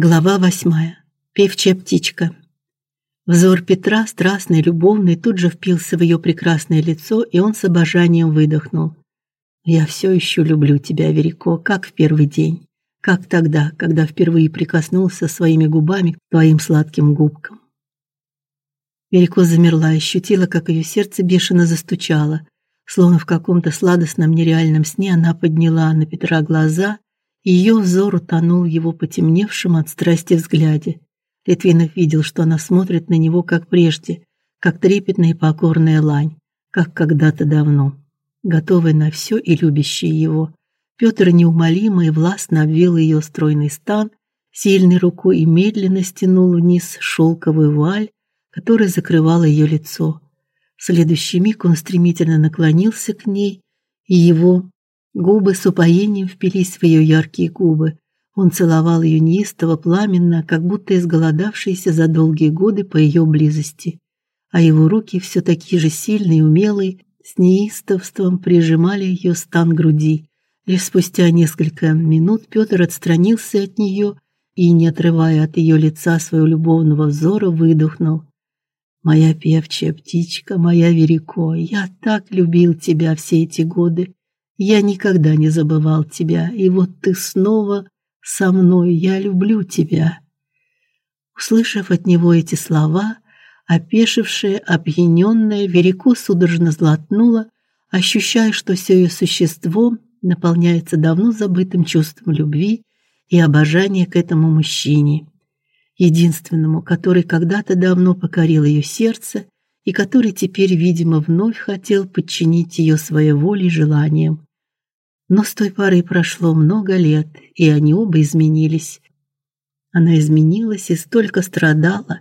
Глава восьмая. Певчая птичка. Взор Петра, страстный, любовный, тут же впился в ее прекрасное лицо, и он с обожанием выдохнул. Я все еще люблю тебя, Верико, как в первый день, как тогда, когда впервые прикоснулся своими губами к твоим сладким губкам. Верико замерла, ощутила, как ее сердце бешено застучало, словно в каком-то сладостном нереальном сне она подняла на Петра глаза ее взор утонул в его потемневшем от страсти взгляде. Литвинов видел, что она смотрит на него как прежде, как трепетная и покорная лань, как когда-то давно, готовая на все и любящая его. Петр неумолимо и властно обвил ее стройный стан, сильной рукой и медленно стянул вниз шелковую вуаль, которая закрывала ее лицо. В следующий миг он стремительно наклонился к ней, и его Губы с упоением впились в ее яркие губы. Он целовал ее неистово, пламенно, как будто изголодавшийся за долгие годы по ее близости. А его руки, все такие же сильные и умелые, с неистовством прижимали ее стан груди. Лишь спустя несколько минут Петр отстранился от нее и, не отрывая от ее лица своего любовного взора, выдохнул: "Моя певчая птичка, моя Верико, я так любил тебя все эти годы. Я никогда не забывал тебя, и вот ты снова со мной. Я люблю тебя. Услышав от него эти слова, опешившая, опьяненная, Верико судорожно златнула, ощущая, что все ее существо наполняется давно забытым чувством любви и обожания к этому мужчине, единственному, который когда-то давно покорил ее сердце и который теперь, видимо, вновь хотел подчинить ее своей воле и желаниям. Но с той поры прошло много лет, и они оба изменились. Она изменилась и столько страдала.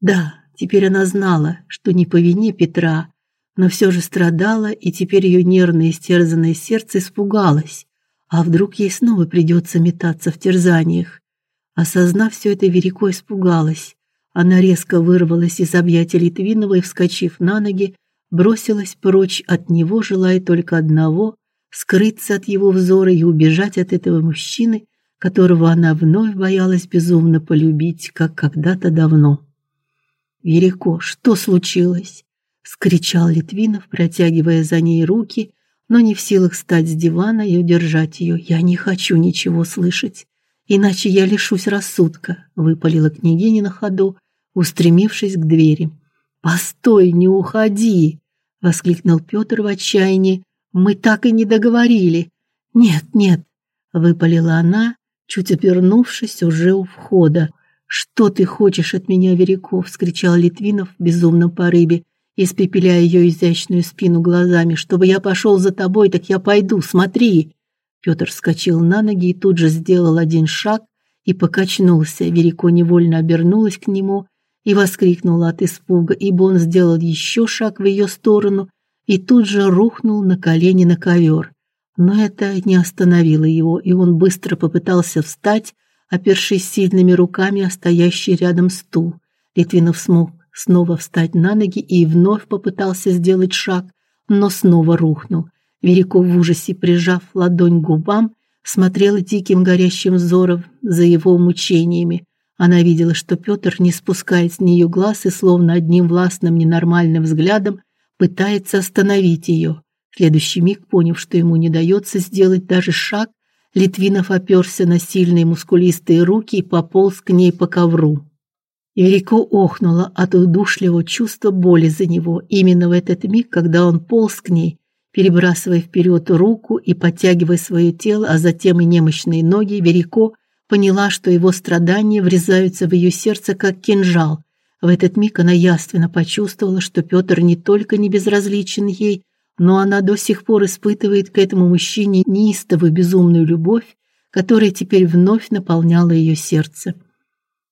Да, теперь она знала, что не по вине Петра, но все же страдала, и теперь ее нервное истерзанное сердце испугалось. А вдруг ей снова придется метаться в терзаниях? Осознав все это, Верико испугалась. Она резко вырвалась из объятий Литвинова и, вскочив на ноги, бросилась прочь от него, желая только одного скрыться от его взора и убежать от этого мужчины, которого она вновь боялась безумно полюбить, как когда-то давно. "Верико, что случилось?" скричал Литвинов, протягивая за ней руки, но не в силах встать с дивана и удержать ее. "Я не хочу ничего слышать, иначе я лишусь рассудка", выпалила княгиня на ходу, устремившись к двери. "Постой, не уходи!" воскликнул Петр в отчаянии, мы так и не договорили. Нет, нет, выпалила она, чуть обернувшись уже у входа. Что ты хочешь от меня, Вериков? вскричал Литвинов в безумном порыве, испепеляя ее изящную спину глазами. Чтобы я пошел за тобой, так я пойду, смотри. Петр вскочил на ноги и тут же сделал один шаг и покачнулся. Верико невольно обернулась к нему и воскликнула от испуга, ибо он сделал еще шаг в ее сторону и тут же рухнул на колени на ковер. Но это не остановило его, и он быстро попытался встать, опершись сильными руками о стоящий рядом стул. Литвинов смог снова встать на ноги и вновь попытался сделать шаг, но снова рухнул. Вериков в ужасе, прижав ладонь к губам, смотрел диким горящим взором за его мучениями. Она видела, что Петр не спускает с нее глаз и словно одним властным ненормальным взглядом пытается остановить ее. В следующий миг, поняв, что ему не дается сделать даже шаг, Литвинов оперся на сильные мускулистые руки и пополз к ней по ковру. Ирико охнула от удушливого чувства боли за него. Именно в этот миг, когда он полз к ней, перебрасывая вперед руку и подтягивая свое тело, а затем и немощные ноги, Верико поняла, что его страдания врезаются в ее сердце как кинжал, в этот миг она ясно почувствовала, что Петр не только не безразличен ей, но она до сих пор испытывает к этому мужчине неистовую безумную любовь, которая теперь вновь наполняла ее сердце.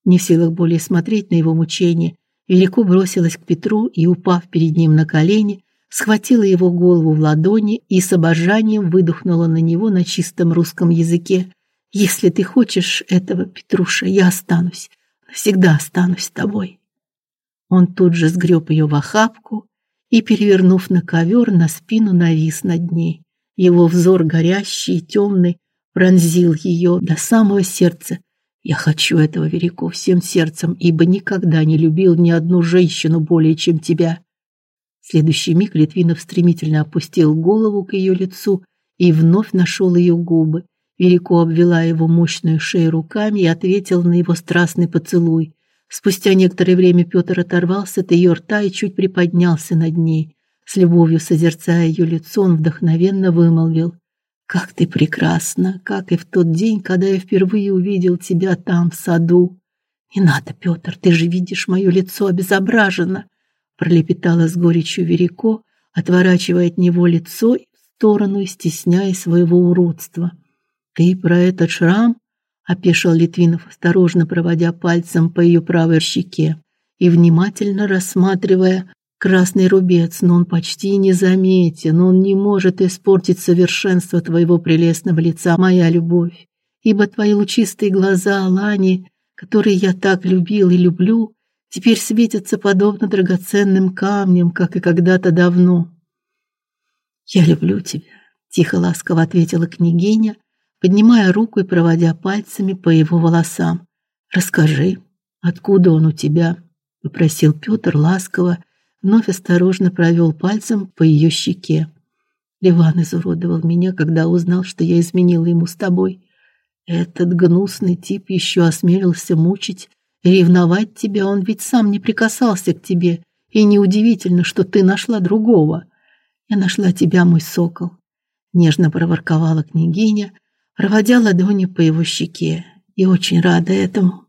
Не в силах более смотреть на его мучения, Велико бросилась к Петру и, упав перед ним на колени, схватила его голову в ладони и с обожанием выдохнула на него на чистом русском языке: "Если ты хочешь этого, Петруша, я останусь, всегда останусь с тобой". Он тут же сгреб ее в охапку и, перевернув на ковер, на спину навис над ней. Его взор горящий и темный пронзил ее до самого сердца, Я хочу этого, Верико, всем сердцем, ибо никогда не любил ни одну женщину более, чем тебя. В следующий миг Литвинов стремительно опустил голову к ее лицу и вновь нашел ее губы. Верико обвела его мощную шею руками и ответила на его страстный поцелуй. Спустя некоторое время Петр оторвался от ее рта и чуть приподнялся над ней. С любовью созерцая ее лицо, он вдохновенно вымолвил: "Как ты прекрасна, как и в тот день, когда я впервые увидел тебя там в саду". "Не надо, Петр, ты же видишь мое лицо обезображено", пролепетала с горечью Верико, отворачивая от него лицо в сторону стесняя своего уродства. "Ты про этот шрам?" Опешил Литвинов, осторожно проводя пальцем по ее правой щеке и внимательно рассматривая красный рубец, но он почти не заметен, он не может испортить совершенство твоего прелестного лица, моя любовь, ибо твои лучистые глаза, Лани, которые я так любил и люблю, теперь светятся подобно драгоценным камням, как и когда-то давно. Я люблю тебя, тихо ласково ответила княгиня, поднимая руку и проводя пальцами по его волосам. Расскажи, откуда он у тебя? попросил Петр ласково, вновь осторожно провел пальцем по ее щеке. Ливан изуродовал меня, когда узнал, что я изменила ему с тобой. Этот гнусный тип еще осмелился мучить ревновать тебя, он ведь сам не прикасался к тебе, и неудивительно, что ты нашла другого. Я нашла тебя, мой сокол, нежно проворковала княгиня, проводя ладонью по его щеке, и очень рада этому.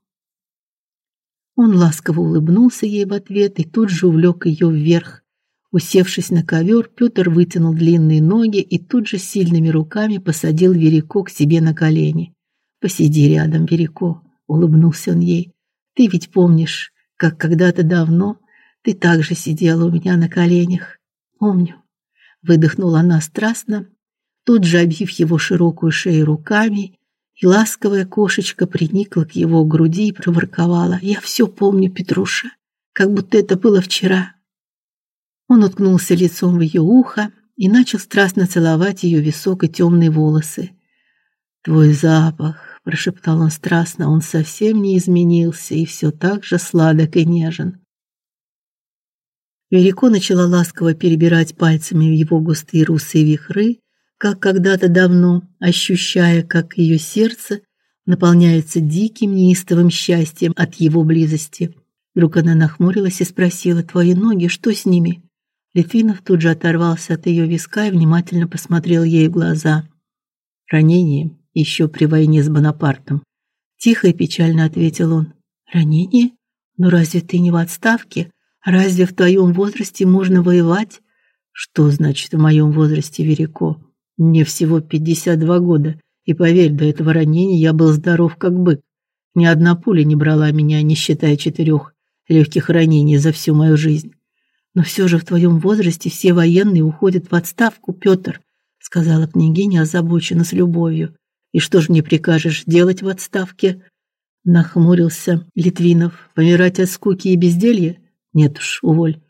Он ласково улыбнулся ей в ответ и тут же увлек ее вверх. Усевшись на ковер, Петр вытянул длинные ноги и тут же сильными руками посадил Верико к себе на колени. Посиди рядом, Верико, улыбнулся он ей. Ты ведь помнишь, как когда-то давно ты также сидела у меня на коленях. Помню, выдохнула она страстно, тут же обвив его широкую шею руками, и ласковая кошечка приникла к его груди и проворковала: "Я все помню, Петруша, как будто это было вчера". Он уткнулся лицом в ее ухо и начал страстно целовать ее висок и темные волосы. "Твой запах", прошептал он страстно, он совсем не изменился и все так же сладок и нежен. Велико начала ласково перебирать пальцами его густые русые вихры, как когда-то давно, ощущая, как ее сердце наполняется диким неистовым счастьем от его близости. Вдруг она нахмурилась и спросила: "Твои ноги, что с ними?" Литвинов тут же оторвался от ее виска и внимательно посмотрел ей в глаза. "Ранение еще при войне с Бонапартом", тихо и печально ответил он. "Ранение? Но разве ты не в отставке? Разве в твоем возрасте можно воевать?" "Что значит в моем возрасте, Верико?" Мне всего 52 года, и поверь, до этого ранения я был здоров как бык. Ни одна пуля не брала меня, не считая четырех легких ранений за всю мою жизнь. Но все же в твоем возрасте все военные уходят в отставку, Петр, сказала княгиня озабоченно с любовью. И что ж мне прикажешь делать в отставке? нахмурился Литвинов. Помирать от скуки и безделья? Нет уж, уволь.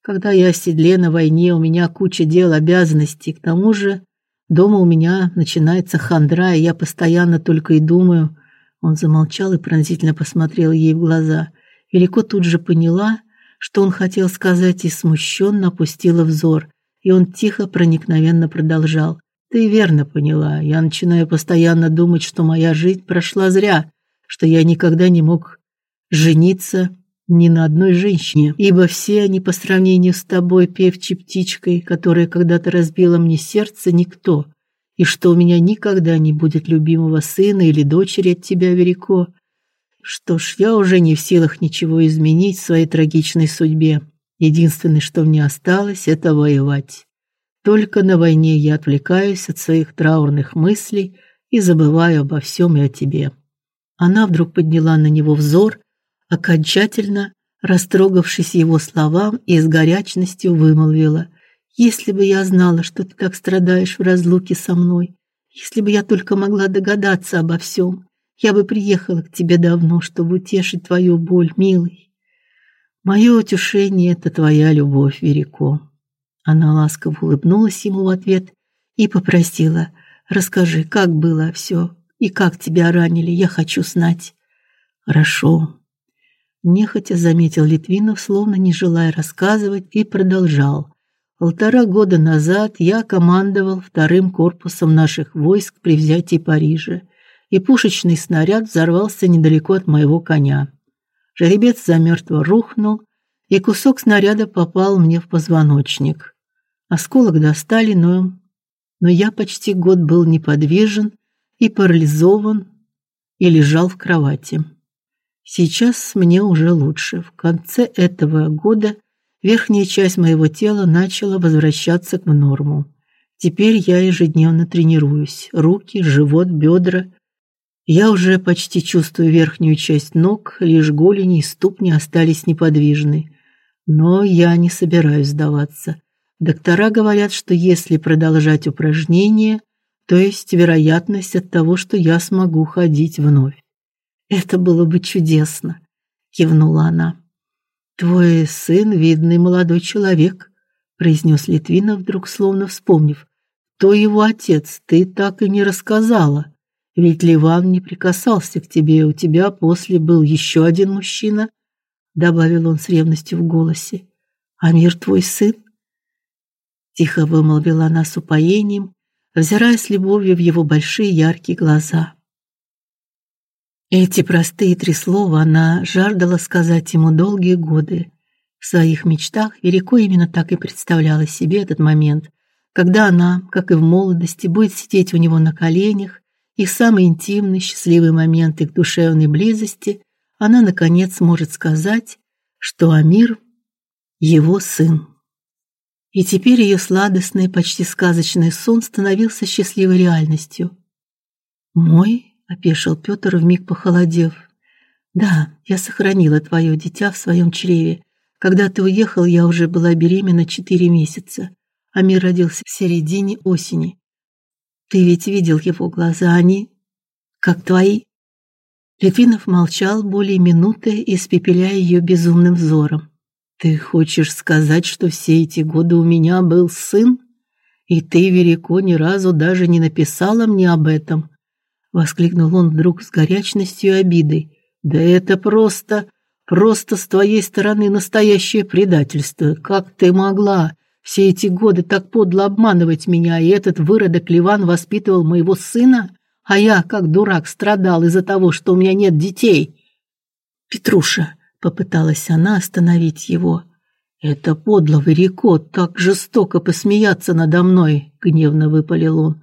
Когда я в седле на войне, у меня куча дел, обязанностей, к тому же Дома у меня начинается хандра, и я постоянно только и думаю. Он замолчал и пронзительно посмотрел ей в глаза. Велико тут же поняла, что он хотел сказать, и смущенно опустила взор. И он тихо, проникновенно продолжал: "Ты верно поняла. Я начинаю постоянно думать, что моя жизнь прошла зря, что я никогда не мог жениться ни на одной женщине, ибо все они по сравнению с тобой, певчей птичкой, которая когда-то разбила мне сердце, никто, и что у меня никогда не будет любимого сына или дочери от тебя, Верико. Что ж, я уже не в силах ничего изменить в своей трагичной судьбе. Единственное, что мне осталось это воевать. Только на войне я отвлекаюсь от своих траурных мыслей и забываю обо всем и о тебе. Она вдруг подняла на него взор окончательно растрогавшись его словам и с горячностью вымолвила: "Если бы я знала, что ты так страдаешь в разлуке со мной, если бы я только могла догадаться обо всем, я бы приехала к тебе давно, чтобы утешить твою боль, милый. Мое утешение это твоя любовь, Верико". Она ласково улыбнулась ему в ответ и попросила: "Расскажи, как было все и как тебя ранили, я хочу знать". Хорошо. Нехотя заметил Литвинов, словно не желая рассказывать, и продолжал. Полтора года назад я командовал вторым корпусом наших войск при взятии Парижа, и пушечный снаряд взорвался недалеко от моего коня. Жеребец замертво рухнул, и кусок снаряда попал мне в позвоночник. Осколок достали, но но я почти год был неподвижен и парализован и лежал в кровати. Сейчас мне уже лучше. В конце этого года верхняя часть моего тела начала возвращаться к норму. Теперь я ежедневно тренируюсь. Руки, живот, бедра. Я уже почти чувствую верхнюю часть ног, лишь голени и ступни остались неподвижны. Но я не собираюсь сдаваться. Доктора говорят, что если продолжать упражнения, то есть вероятность от того, что я смогу ходить вновь. Это было бы чудесно, кивнула она. Твой сын видный молодой человек, произнес Литвинов вдруг словно вспомнив. То его отец, ты так и не рассказала. Ведь Ливан не прикасался к тебе, у тебя после был еще один мужчина, добавил он с ревностью в голосе. А мир твой сын? Тихо вымолвила она с упоением, взирая с любовью в его большие яркие глаза. Эти простые три слова она жаждала сказать ему долгие годы. В своих мечтах Верико именно так и представляла себе этот момент, когда она, как и в молодости, будет сидеть у него на коленях, и в самый интимный, счастливый момент их душевной близости она наконец может сказать, что Амир его сын. И теперь ее сладостный, почти сказочный сон становился счастливой реальностью. Мой опешил Петр вмиг похолодев. Да, я сохранила твое дитя в своем чреве. Когда ты уехал, я уже была беременна четыре месяца. а мир родился в середине осени. Ты ведь видел его глаза, они как твои. Литвинов молчал более минуты, испепеляя ее безумным взором. Ты хочешь сказать, что все эти годы у меня был сын, и ты, Верико, ни разу даже не написала мне об этом? Воскликнул он вдруг с горячностью и обидой. Да это просто, просто с твоей стороны настоящее предательство. Как ты могла все эти годы так подло обманывать меня, и этот выродок Ливан воспитывал моего сына, а я, как дурак, страдал из-за того, что у меня нет детей? Петруша попыталась она остановить его. Это подло, Верико, так жестоко посмеяться надо мной, гневно выпалил он.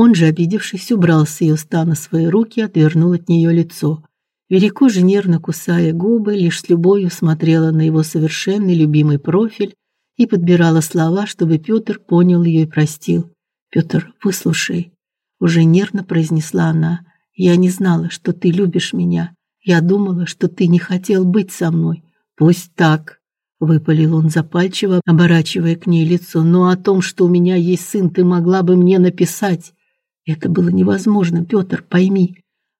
Он же, обидевшись, убрал с ее стана свои руки, отвернул от нее лицо. Верико же нервно кусая губы, лишь с любовью смотрела на его совершенный любимый профиль и подбирала слова, чтобы Петр понял ее и простил. Петр, выслушай, уже нервно произнесла она. Я не знала, что ты любишь меня. Я думала, что ты не хотел быть со мной. Пусть так, выпалил он запальчиво, оборачивая к ней лицо. Но о том, что у меня есть сын, ты могла бы мне написать. Это было невозможно, Петр, пойми,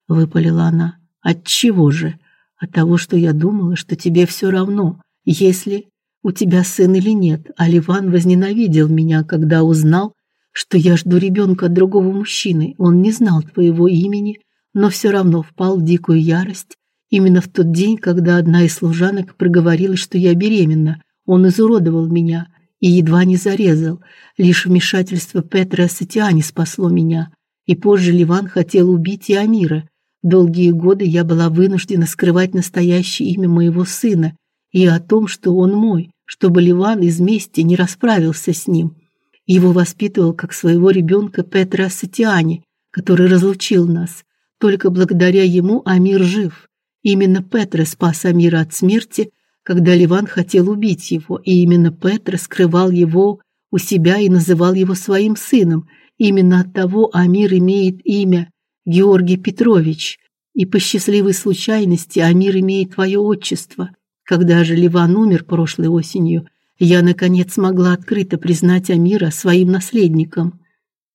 выпалила она. От чего же? От того, что я думала, что тебе все равно, если у тебя сын или нет. А Ливан возненавидел меня, когда узнал, что я жду ребенка от другого мужчины. Он не знал твоего имени, но все равно впал в дикую ярость. Именно в тот день, когда одна из служанок проговорила, что я беременна, он изуродовал меня и едва не зарезал. Лишь вмешательство Петра Сатиани спасло меня. И позже Ливан хотел убить и Амира. Долгие годы я была вынуждена скрывать настоящее имя моего сына и о том, что он мой, чтобы Ливан из мести не расправился с ним. Его воспитывал как своего ребенка Петра Сатиани, который разлучил нас. Только благодаря ему Амир жив. Именно Петра спас Амира от смерти, когда Ливан хотел убить его, и именно Петра скрывал его у себя и называл его своим сыном, Именно от того Амир имеет имя Георгий Петрович, и по счастливой случайности Амир имеет твое отчество. Когда же Ливан умер прошлой осенью, я наконец смогла открыто признать Амира своим наследником.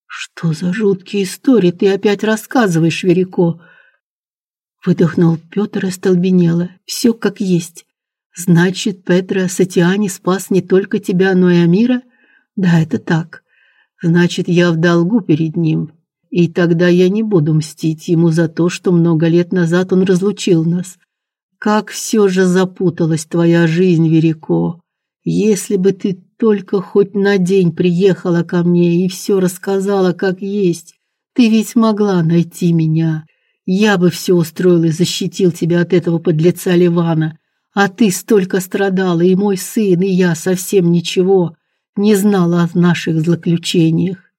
Что за жуткие истории ты опять рассказываешь, Верико? Выдохнул Петр и столбенело. Все как есть. Значит, Петра Сатиани спас не только тебя, но и Амира? Да, это так. Значит, я в долгу перед ним. И тогда я не буду мстить ему за то, что много лет назад он разлучил нас. Как все же запуталась твоя жизнь, Верико. Если бы ты только хоть на день приехала ко мне и все рассказала как есть, ты ведь могла найти меня. Я бы все устроил и защитил тебя от этого подлеца Ливана. А ты столько страдала, и мой сын, и я совсем ничего не знала о наших злоключениях.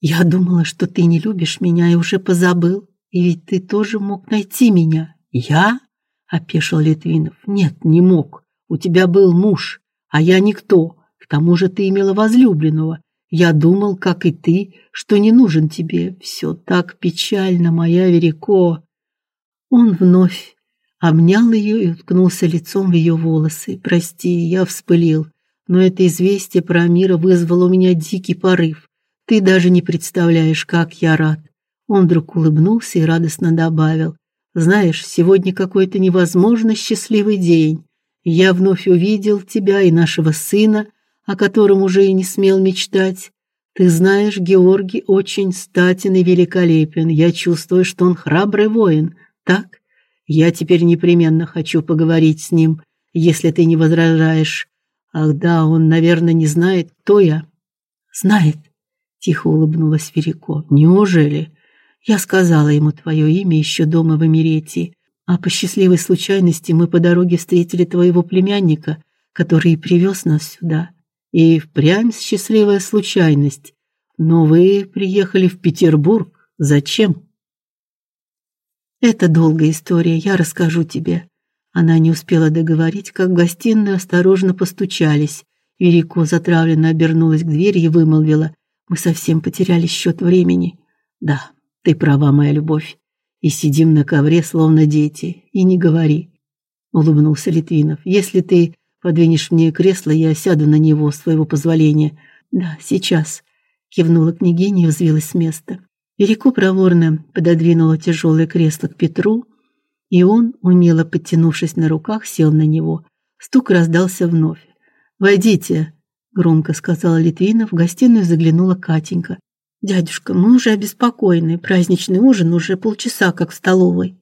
Я думала, что ты не любишь меня и уже позабыл. И ведь ты тоже мог найти меня. Я? опешил Литвинов. Нет, не мог. У тебя был муж, а я никто. К тому же ты имела возлюбленного. Я думал, как и ты, что не нужен тебе. Все так печально, моя Верико. Он вновь обнял ее и уткнулся лицом в ее волосы. Прости, я вспылил, но это известие про Амира вызвало у меня дикий порыв. Ты даже не представляешь, как я рад. Он вдруг улыбнулся и радостно добавил: знаешь, сегодня какой-то невозможно счастливый день. Я вновь увидел тебя и нашего сына, о котором уже и не смел мечтать. Ты знаешь, Георгий очень статен и великолепен. Я чувствую, что он храбрый воин. Так? Я теперь непременно хочу поговорить с ним, если ты не возражаешь. Ах да, он, наверное, не знает, кто я. Знает, тихо улыбнулась Верико. Неужели? Я сказала ему твое имя еще дома в Эмиретии, а по счастливой случайности мы по дороге встретили твоего племянника, который и привез нас сюда. И впрямь счастливая случайность. Но вы приехали в Петербург. Зачем? Это долгая история, я расскажу тебе. Она не успела договорить, как в гостиную осторожно постучались. Верико затравленно обернулась к двери и вымолвила: "Мы совсем потеряли счет времени". "Да, ты права, моя любовь. И сидим на ковре словно дети, и не говори, улыбнулся Литвинов. Если ты подвинешь мне кресло, я сяду на него с твоего позволения. Да, сейчас, кивнула княгиня и взвилась с места. Верико проворно пододвинула тяжелое кресло к Петру, и он, умело подтянувшись на руках, сел на него. Стук раздался вновь. "Войдите", громко сказала Литвинов. В гостиную заглянула Катенька. Дядюшка, мы уже обеспокоены. Праздничный ужин уже полчаса как в столовой.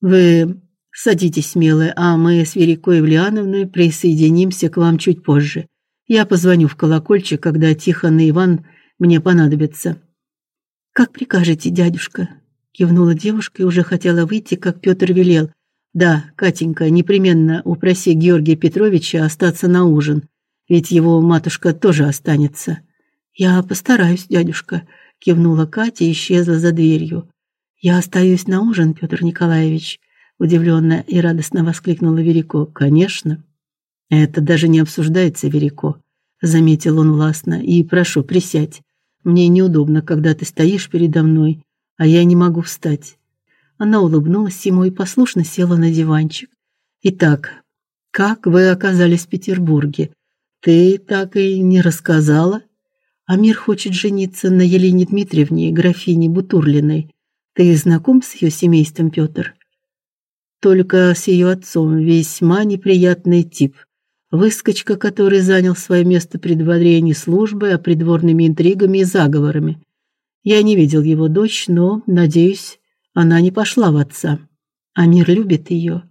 Вы садитесь, смело, а мы с Верикой Евлеановной присоединимся к вам чуть позже. Я позвоню в колокольчик, когда Тихон и Иван мне понадобятся. Как прикажете, дядюшка, кивнула девушка и уже хотела выйти, как Петр велел: "Да, Катенька, непременно упроси Георгия Петровича остаться на ужин, ведь его матушка тоже останется". Я постараюсь, дядюшка, кивнула Катя и исчезла за дверью. Я остаюсь на ужин, Петр Николаевич, удивленно и радостно воскликнула Верико. Конечно. Это даже не обсуждается, Верико, заметил он властно. И прошу, присядь. Мне неудобно, когда ты стоишь передо мной, а я не могу встать. Она улыбнулась ему и послушно села на диванчик. Итак, как вы оказались в Петербурге? Ты так и не рассказала? Амир хочет жениться на Елене Дмитриевне, графине Бутурлиной. Ты знаком с ее семейством, Петр? Только с ее отцом, весьма неприятный тип. Выскочка, который занял свое место при дворе не службой, а придворными интригами и заговорами. Я не видел его дочь, но, надеюсь, она не пошла в отца. Амир любит ее.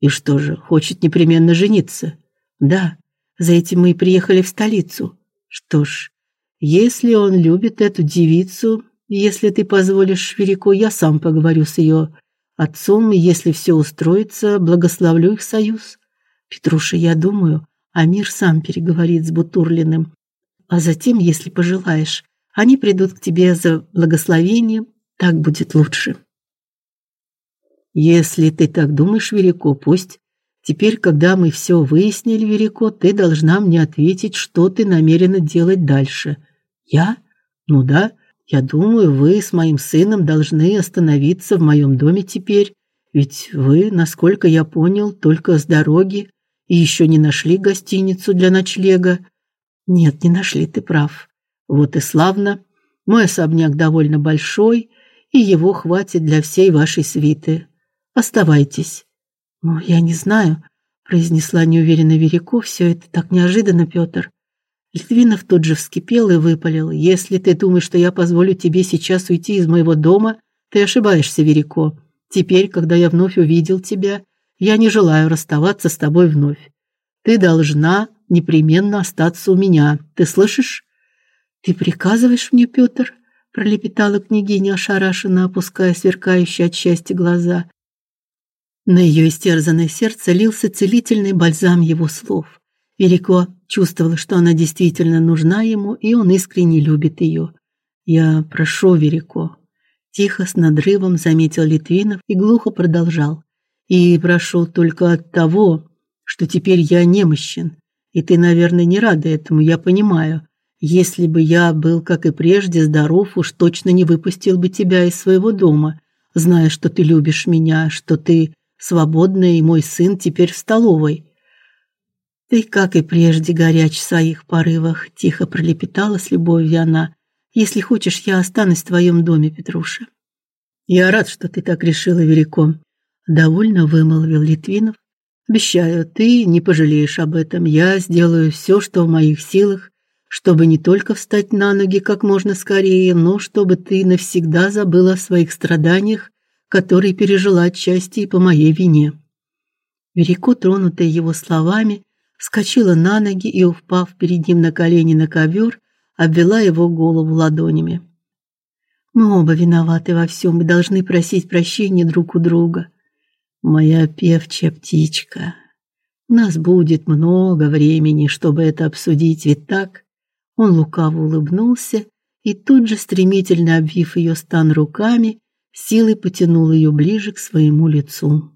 И что же, хочет непременно жениться? Да, за этим мы и приехали в столицу. Что ж, если он любит эту девицу, если ты позволишь, Верико, я сам поговорю с ее отцом, и если все устроится, благословлю их союз. Петруша, я думаю, Амир сам переговорит с Бутурлиным. А затем, если пожелаешь, они придут к тебе за благословением, так будет лучше. Если ты так думаешь, Верико, пусть. Теперь, когда мы все выяснили, Верико, ты должна мне ответить, что ты намерена делать дальше. Я? Ну да, я думаю, вы с моим сыном должны остановиться в моем доме теперь, ведь вы, насколько я понял, только с дороги и еще не нашли гостиницу для ночлега. Нет, не нашли, ты прав. Вот и славно. Мой особняк довольно большой, и его хватит для всей вашей свиты. Оставайтесь. Ну, я не знаю, произнесла неуверенно Верико, все это так неожиданно, Петр. Литвинов тут же вскипел и выпалил: "Если ты думаешь, что я позволю тебе сейчас уйти из моего дома, ты ошибаешься, Верико. Теперь, когда я вновь увидел тебя, я не желаю расставаться с тобой вновь. Ты должна непременно остаться у меня. Ты слышишь? Ты приказываешь мне, Пётр? пролепетала княгиня ошарашенно, опуская сверкающие от счастья глаза. На ее истерзанное сердце лился целительный бальзам его слов. Велико чувствовала, что она действительно нужна ему, и он искренне любит ее. Я прошу, Верико, тихо с надрывом заметил Литвинов и глухо продолжал. И прошу только от того, что теперь я немощен, и ты, наверное, не рада этому, я понимаю. Если бы я был, как и прежде, здоров, уж точно не выпустил бы тебя из своего дома, зная, что ты любишь меня, что ты свободная, и мой сын теперь в столовой. Ты, как и прежде, горяч в своих порывах, тихо пролепетала с любовью она. Если хочешь, я останусь в твоем доме, Петруша. Я рад, что ты так решила, Велико, довольно вымолвил Литвинов. Обещаю, ты не пожалеешь об этом. Я сделаю все, что в моих силах, чтобы не только встать на ноги как можно скорее, но чтобы ты навсегда забыла о своих страданиях, которые пережила отчасти и по моей вине. Верико, тронутая его словами, вскочила на ноги и, упав перед ним на колени на ковер, обвела его голову ладонями. Мы оба виноваты во всем, мы должны просить прощения друг у друга. Моя певчая птичка, у нас будет много времени, чтобы это обсудить, ведь так? Он лукаво улыбнулся и тут же стремительно обвив ее стан руками, силой потянул ее ближе к своему лицу.